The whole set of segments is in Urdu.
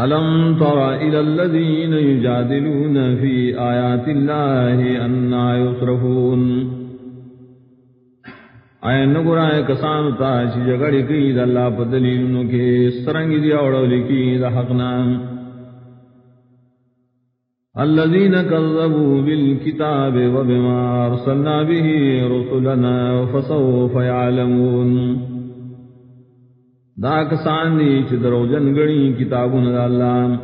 ألم تر إلى الذين يجادلون في آيات الله أنا يصرفون؟ آئے نگرائے کسان تا چی جگڑی کی دا اللہ پا دلیلنو کے سرنگی دی اوڑولی کی دا حقنا الذين كذبوا بالكتاب وبما أرسلنا به رسلنا فسوف يعلمون۔ دا کسان دی چی درو جنگڑی کتابون دا اللہ۔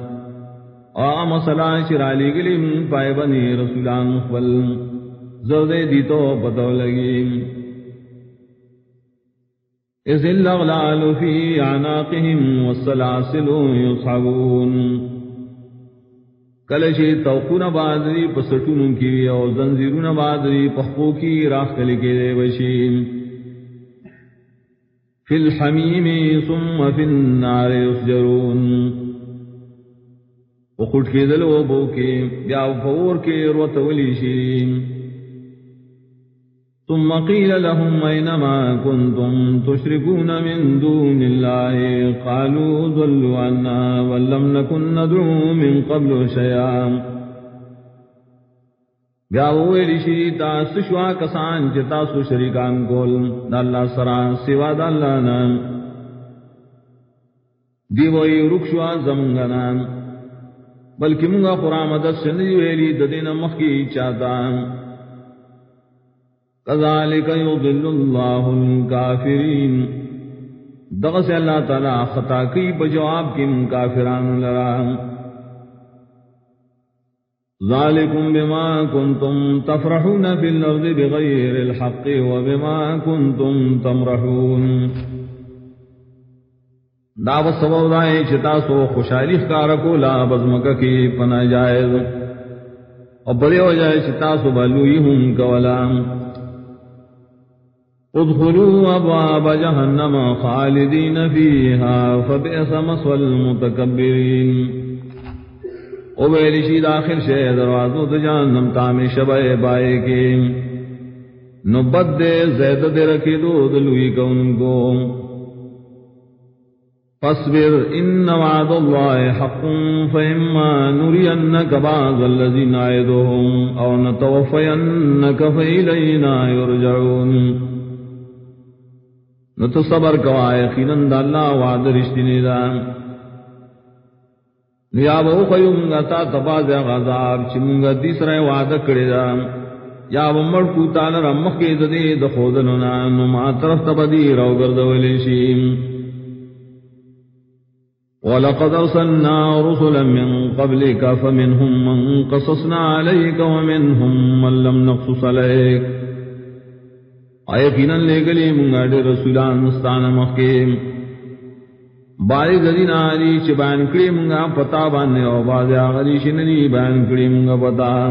آم صلاح شرالی گلیم پائے بنی رسولان خبل زردے دی تو پتو لگی۔ اذ الاغلال فی عناقهم والسلاسل یصحبون۔ کلشی توقون بادری پسٹون کی اور زنزیرون بادری پخپو کی راہ کلی دے بشیم۔ في الحميم ثم في النار يسجرون. وقلت كذا لو بوكي بيعو فور كي روت وليشين ثم قيل لهم أينما كنتم تشركون من دون الله قالوا ضلوا عنا ولم نكن ندعو من قبل شيئا بیا ویلی شی تا سشوا کسان چتا سو شریکان کول دا اللہ سرا سوا دا اللہ نام دی رکشوا زمگنا بلکہ منگا قرآن مدد سندی ویلی ددین مخی چاہتا کذالک یضل اللہ الکافرین. دغس اللہ تعالی خطا کی بجواب کی کافران لرام ذلكم بما كنتم تفرحون في الأرض بغير الحق وبما كنتم تمرحون. دا سبب دائیں چتا سو خوشحالی کارکو لا بزمک کی پنا جائز. اور بڑے ہو جائے چتا سو بلوئی ہوں کولا. ادخلوا ابواب جہنم خالدین فیہا، فبئس مسوى المتکبرین. او ویلی شی داخل شے، دروازو تو جانم تامی شبہ بائے کے۔ نبت دے، زید دے رکھی دو دلوی کون کو۔ فاصبر ان وعد اللہ حق فإما نرینک بعض اللذین آئدهم او نتوفینک فإلینا یرجعون۔ نتو صبر کوائے خینند اللہ وعد رشتنی دان یا بہو خیم گا تا تباز غذاب چی منگا تیسرے وعدہ کڑی دا یا بمڑ کو تانا رمخ کے ددے دخودننا نما طرف تبدی رو گردولی شیم ولقد ارسلنا رسلا من قبلك فمنهم من قصصنا عليك ومنهم من لم نقصص عليك. آیقینا لے گلی منگا دے رسولان مستان مخیم باری گدین آلی چی بیان کری منگا پتا بانے او بازی آغری شننی بیان کری منگا پتا۔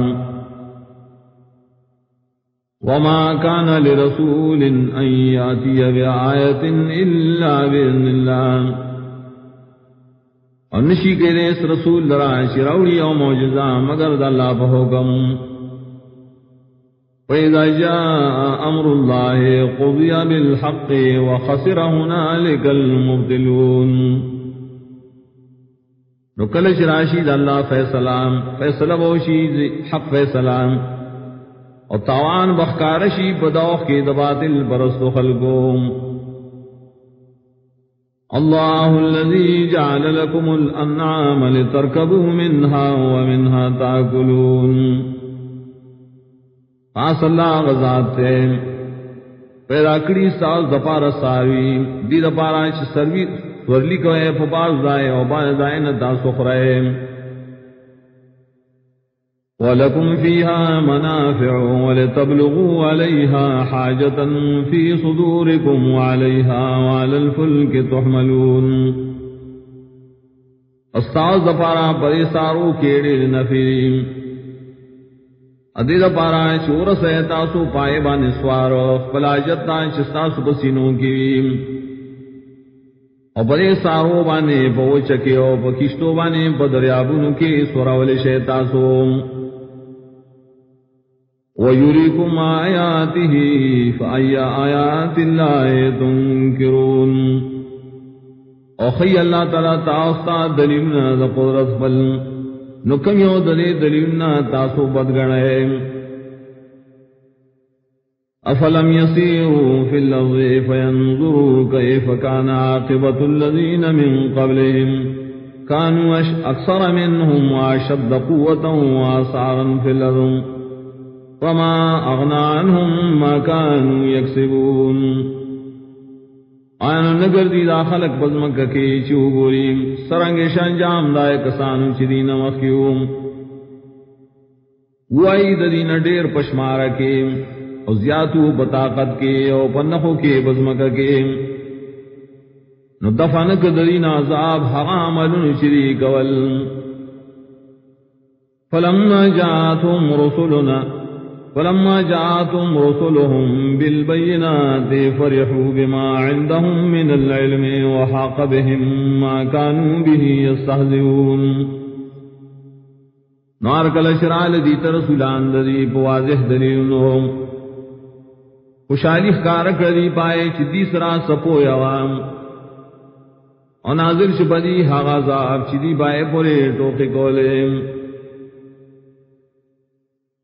وما كان لرسول ان ياتي بآية الا باذن الله انشی کے اس رسول لرا شراوی او معجزہ مگر د اللہ بحکم وإذا جاء أمر الله قضي بالحق وخسر هنالك المبتلون نکل شراشی اللہ فیصلام فیصلہ بوشی حق فیصلام اور تاوان بخکارشی بدوخ کی دباتل برست خلقوم الله الذي جعل لكم الأنعام لتركبوا منها ومنها تأكلون. پاس اللہ غزات تے۔ پیدا کری سال دپارا ساروی دی دپارا چھ سروی ورلی کو ہے پپاس دائے او باز دائے نتا سخرائے وَلَكُمْ فِيهَا مَنَافِعُ وَلِتَبْلُغُوا عَلَيْهَا حَاجَةً فِي صُدُورِكُمْ وَعَلَيْهَا وَعَلَى الْفُلْكِ تُحْمَلُونَ۔ استاذ دپارا پریسارو کیڑے نفریم ادید پارا چور سے تاسو پائے بان سوار پلاجت چستاسو پسینوں کی او سارو بانے پو چکے او پکشتو بانے پدریابونو کی سوراولی شیطاسو وَيُرِكُمْ آيَاتِهِ فَأَيَّ آيَاتِ اللَّهِ تُنْكِرُونَ اوخی اللہ تعالی تاستا دلیلنا دا قدرت بل نکم یو دلی دلیلنا تاسو بدگڑے افلم يسيروا في الأرض فينظروا كيف كان عاقبة الذين من قبلهم كانوا أكثر منهم وأشد قوة وأسعارا في الأرض وما أغنى عنهم ما كانوا يكسبون آیان نگر دی دا خلق بزمک کی چو گوری سرنگ شانجام دائے کسانو چی دین مخیوم وائی دا دین دیر پشمارا کی او زیاتو بطاقت کے، او پنخو کے بزمک کے نو دفنک دین عذاب حرام عملن چری کول۔ فلما جاتهم رسلنا فلما جاءتهم رسلهم بالبينات فرحوا بما عندهم من العلم وحاق بهم ما كانوا به يستهزئون. نار کل شرال دی ترسولان دی بواضح دلیلنهم خوشحالی خکار کردی پائے چی دیسرا سپو یوام. اور ناظر شپدی حغازاب چی دی بائے پورے ٹوکے کولیم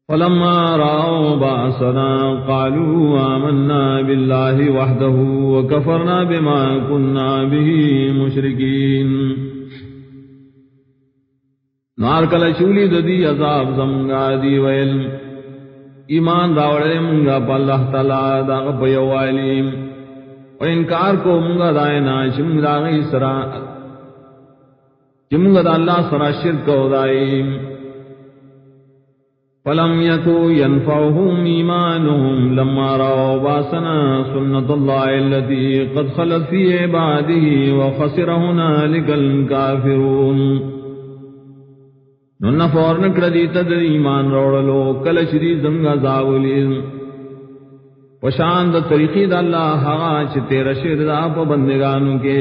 فلما رأوا بأسنا قالوا آمنا بالله وحده وكفرنا بما كنا به مشركين. نار کل چولی ددی عذاب زمگا دی ویل. ایمان راوڑے منگا پا اللہ تعالی دا غپیو والیم و انکار کو منگا دائنا چمگ دا غی سرا چمگ دا اللہ سرا شرک و دائیم فلم يكو ينفعهم إيمانهم لما رأوا باسنا سنة الله التي قد خلت في عباده وخسر هنالك الكافرون نن فور نکڑ دی تد ایمان روڑلو، کل شری زنگا زاولی وشان طریقی دا اللہ حقا چھ تیرا شیر دا پا بندگانو کے.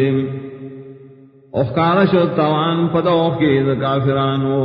اخکارش و توان پا دا دا کافرانو.